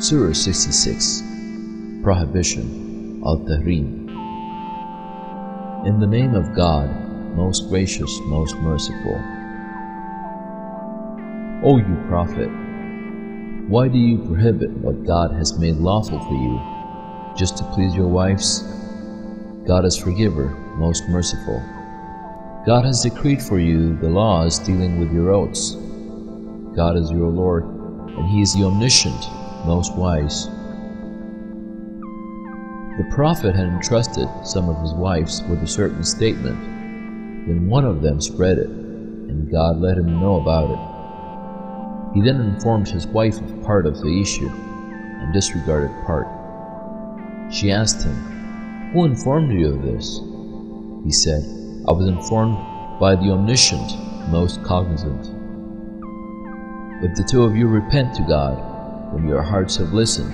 Surah 66 Prohibition Al Tahrim In the name of God, most gracious, most merciful. O you Prophet, why do you prohibit what God has made lawful for you, just to please your wives? God is forgiver, most merciful. God has decreed for you the laws dealing with your oaths. God is your Lord, and He is the omniscient, most wise. The Prophet had entrusted some of his wives with a certain statement, when one of them spread it, and God let him know about it. He then informed his wife of part of the issue, and disregarded part. She asked him, Who informed you of this? He said, I was informed by the Omniscient, most cognizant. If the two of you repent to God, when your hearts have listened.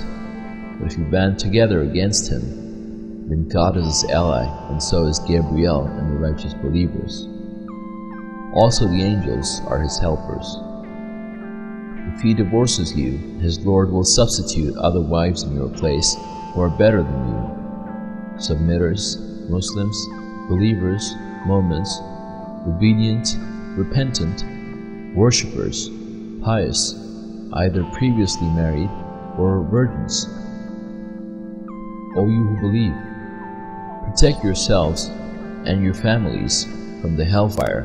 But if you band together against him, then God is his ally, and so is Gabriel and the righteous believers. Also the angels are his helpers. If he divorces you, his Lord will substitute other wives in your place who are better than you. Submitters, Muslims, believers, Mu'mins, obedient, repentant, worshippers, pious, either previously married or virgins. O you who believe, protect yourselves and your families from the hellfire,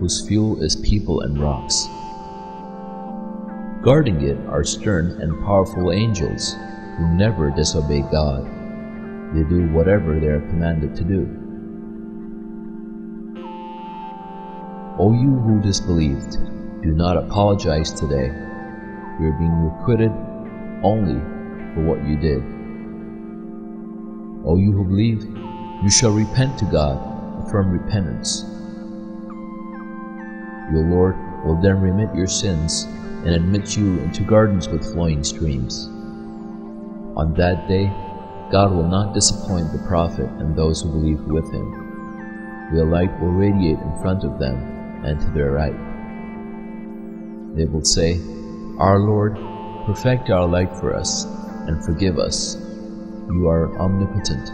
whose fuel is people and rocks. Guarding it are stern and powerful angels who never disobey God. They do whatever they are commanded to do. O you who disbelieved, do not apologize today you are being requited only for what you did. O you who believe, you shall repent to God firm repentance. Your Lord will then remit your sins and admit you into gardens with flowing streams. On that day, God will not disappoint the prophet and those who believe with him. Your light will radiate in front of them and to their right. They will say, our Lord, perfect our light for us and forgive us. You are omnipotent.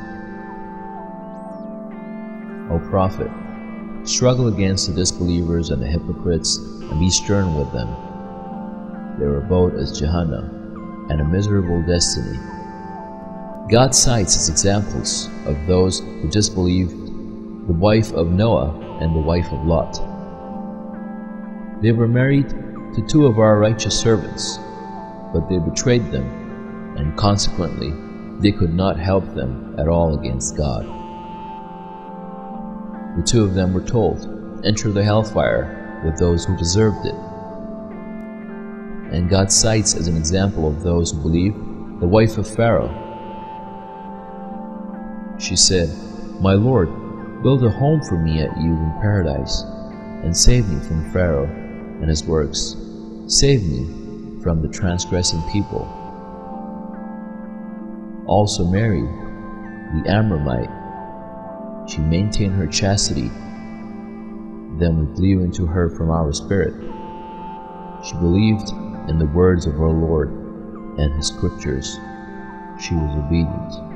O Prophet, struggle against the disbelievers and the hypocrites and be stern with them. Their abode is Jahannam and a miserable destiny. God cites as examples of those who disbelieved the wife of Noah and the wife of Lot. They were married to two of our righteous servants, but they betrayed them, and consequently they could not help them at all against God. The two of them were told, Enter the hellfire with those who deserved it. And God cites as an example of those who believe the wife of Pharaoh. She said, My Lord, build a home for me at you in paradise, and save me from Pharaoh and his works. Save me from the transgressing people. Also Mary, the Amramite, she maintained her chastity. Then we blew into her from our spirit. She believed in the words of our Lord and his scriptures. She was obedient.